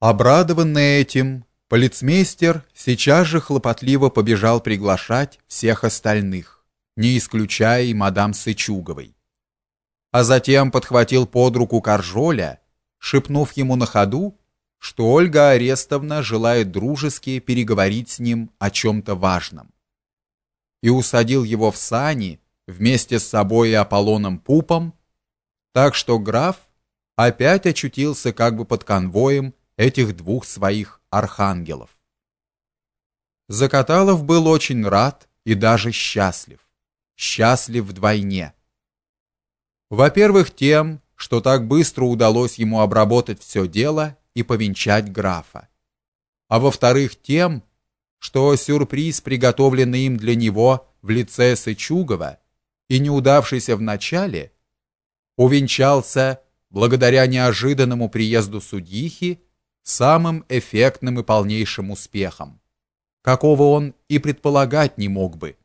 Обрадованный этим, полицмейстер сейчас же хлопотливо побежал приглашать всех остальных, не исключая и мадам Сычуговой. А затем подхватил под руку Каржоля, шепнув ему на ходу, что Ольга Арестовна желает дружески переговорить с ним о чем-то важном. И усадил его в сани вместе с собой и Аполлоном Пупом, так что граф опять очутился как бы под конвоем этих двух своих архангелов. Закаталов был очень рад и даже счастлив. Счастлив вдвойне. Во-первых, тем, что так быстро удалось ему обработать все дело и повенчать графа. А во-вторых, тем, что сюрприз, приготовленный им для него в лице Сычугова и неудавшийся в начале, увенчался благодаря неожиданному приезду судьихи самым эффектным и полнейшим успехом, какого он и предполагать не мог бы.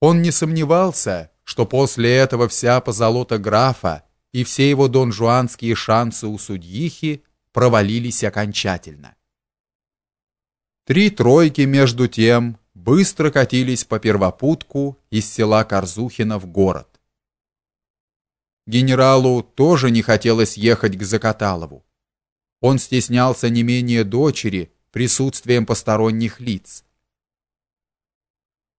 Он не сомневался, что после этого вся позолота графа и все его донжуанские шансы у судьихи провалились окончательно. Три тройки между тем быстро катились по первопутку из села Корзухино в город. Генералу тоже не хотелось ехать к Закаталову. Он стеснялся не менее дочери присутствием посторонних лиц.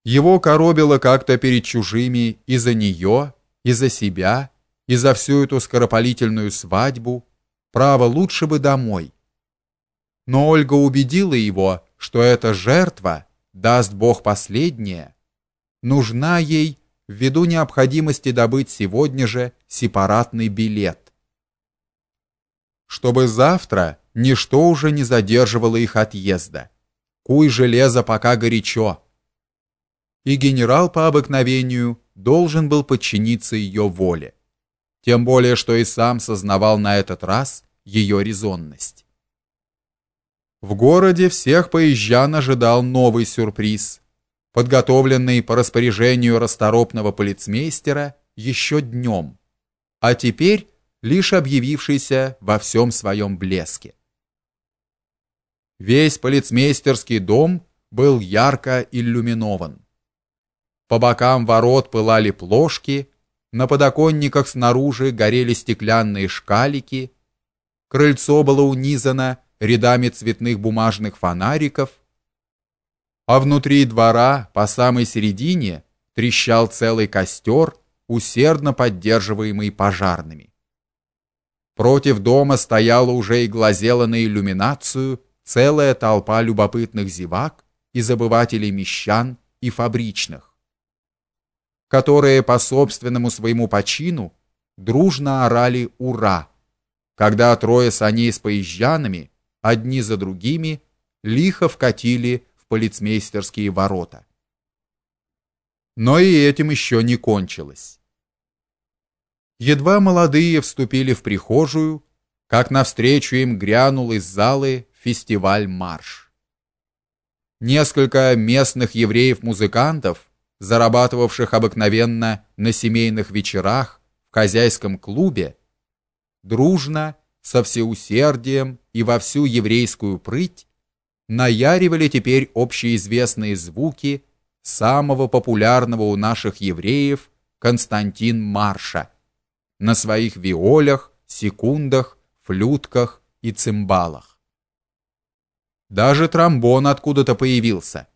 Его коробило как-то перед чужими и за нее, и за себя, и за всю эту скоропалительную свадьбу. Право лучше бы домой. Но Ольга убедила его, что эта жертва, даст Бог последняя, нужна ей ввиду необходимости добыть сегодня же сепаратный билет чтобы завтра ничто уже не задерживало их отъезда. Куй железо пока горячо. И генерал по обыкновению должен был подчиниться ее воле. Тем более, что и сам сознавал на этот раз ее резонность. В городе всех поезжан ожидал новый сюрприз, подготовленный по распоряжению расторопного полицмейстера еще днем, а теперь лишь объявившийся во всем своем блеске. Весь полицмейстерский дом был ярко иллюминован. По бокам ворот пылали плошки, на подоконниках снаружи горели стеклянные шкалики, крыльцо было унизано рядами цветных бумажных фонариков, а внутри двора по самой середине трещал целый костер, усердно поддерживаемый пожарными. Против дома стояла уже и глазела на иллюминацию целая толпа любопытных зевак и забывателей мещан и фабричных, которые по собственному своему почину дружно орали «Ура!», когда трое саней с поезжанами, одни за другими, лихо вкатили в полицмейстерские ворота. Но и этим еще не кончилось. Едва молодые вступили в прихожую, как навстречу им грянул из залы фестиваль-марш. Несколько местных евреев-музыкантов, зарабатывавших обыкновенно на семейных вечерах в хозяйском клубе, дружно, со всеусердием и во всю еврейскую прыть наяривали теперь общеизвестные звуки самого популярного у наших евреев Константин Марша – на своих виолях, секундах, флютках и цимбалах. Даже тромбон откуда-то появился.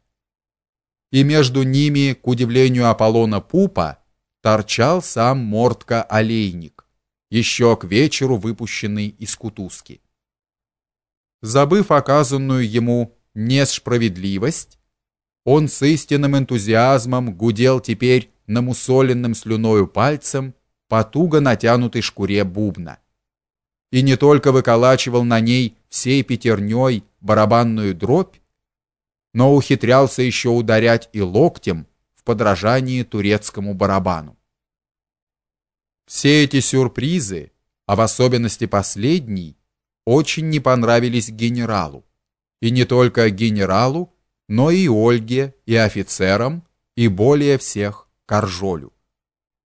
И между ними, к удивлению Аполлона Пупа, торчал сам Мортка-олейник, еще к вечеру выпущенный из кутузки. Забыв оказанную ему несправедливость, он с истинным энтузиазмом гудел теперь намусоленным слюною пальцем по туго натянутой шкуре бубна. И не только выколачивал на ней всей пятерней барабанную дробь, но ухитрялся еще ударять и локтем в подражании турецкому барабану. Все эти сюрпризы, а в особенности последний, очень не понравились генералу. И не только генералу, но и Ольге, и офицерам, и более всех Каржолю.